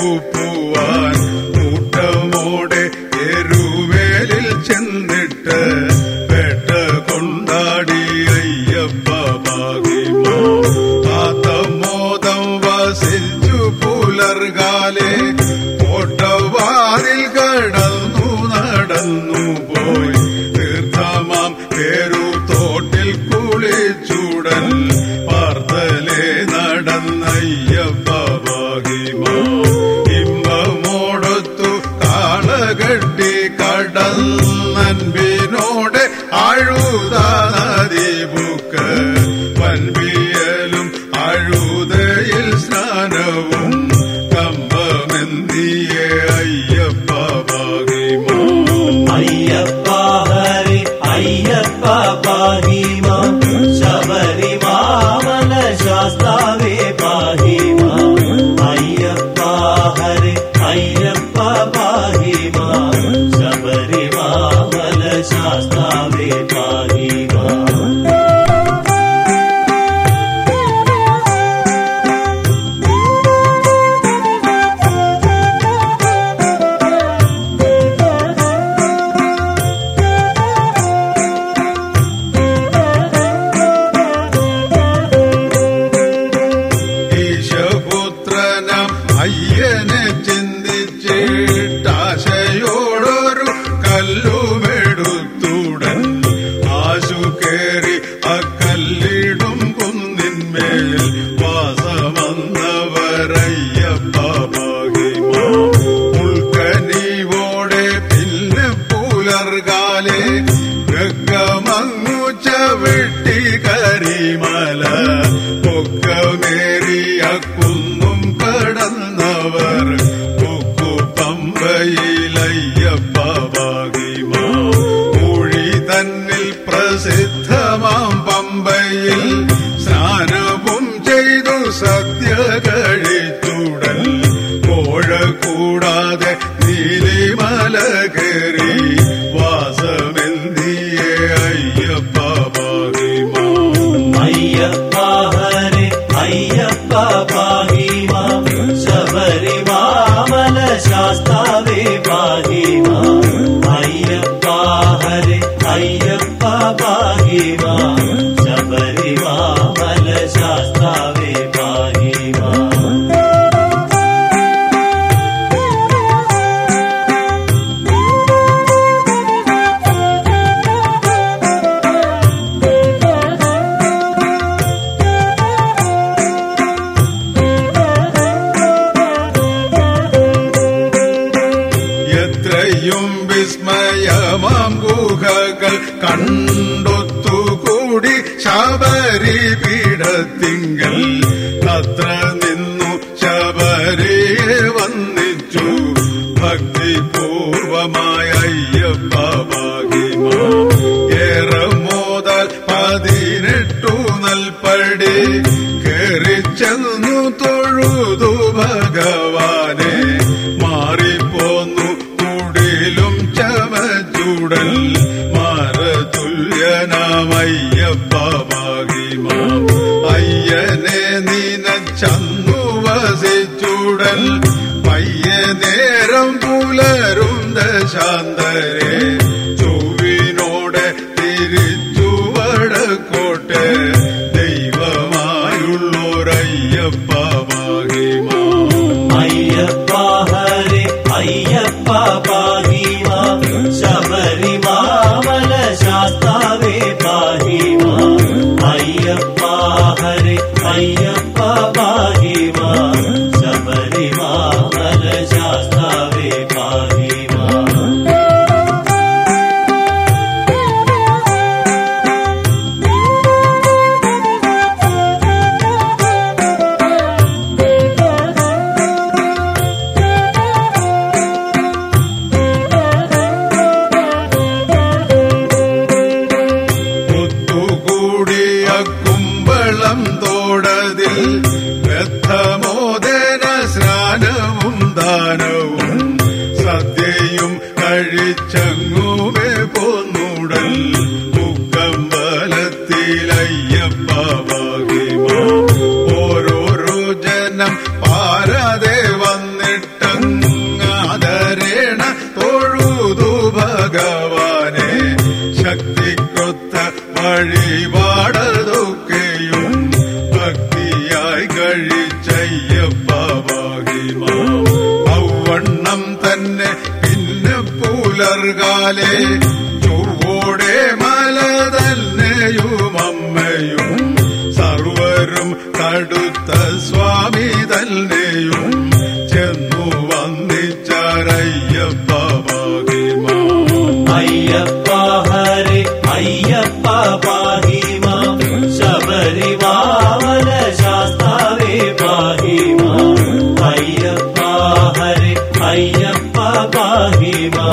poo poo. Ah. கடல் Sabari. പ്രസിദ്ധമാം പമ്പയിൽ സ്നാനവും ചെയ്തു സത്യകളിത്തുടൽ കോഴ കൂടാതെ നീലിമല കയറി ಬಾಗಿವ തിങ്കൾ അത്ര தங்குவசை சூடல் மைய நேரம் புலருந்த சாந்தரே. സദ്യയും കഴിച്ചങ്ങു പുലർകാലേ ചൊവ്വോടെ മലതന്നെയുമമ്മയും സർവരും കടുത്ത സ്വാമി തന്നെയും ചെന്നു വന്നിച്ചറയ്യപ്പ അയ്യപ്പ അയ്യപ്പ ಸಾಹಿಬಾ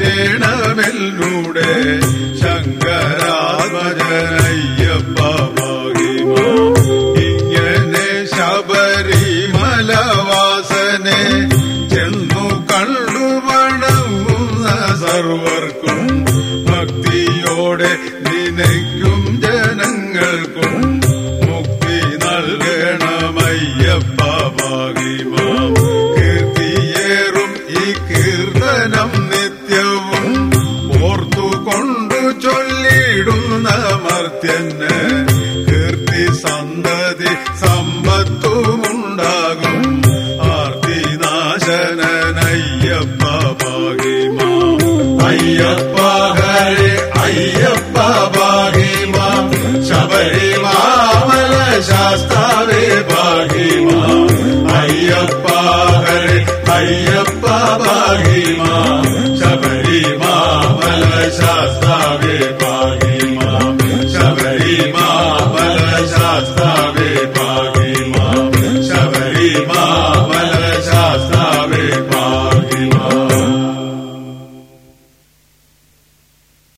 മാറ്റേണമെന്നൂടെ ശങ്കരാഭജനയ്യപ്പ മഹിമ ഇങ്ങനെ സർവർക്കും ഭക്തിയോടെ നിനയ്ക്കും ജ అయ్యప్ప హరే అయ్యప్ప బాగీమా శబరిమామల శాస్తావే బాగీమా. అయ్యప్ప హరే అయ్యప్ప బాగీమా శబరిమామల శాస్తావే బాగీమా